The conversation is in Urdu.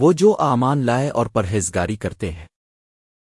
وہ جو آمان لائے اور پرہیزگاری کرتے ہیں۔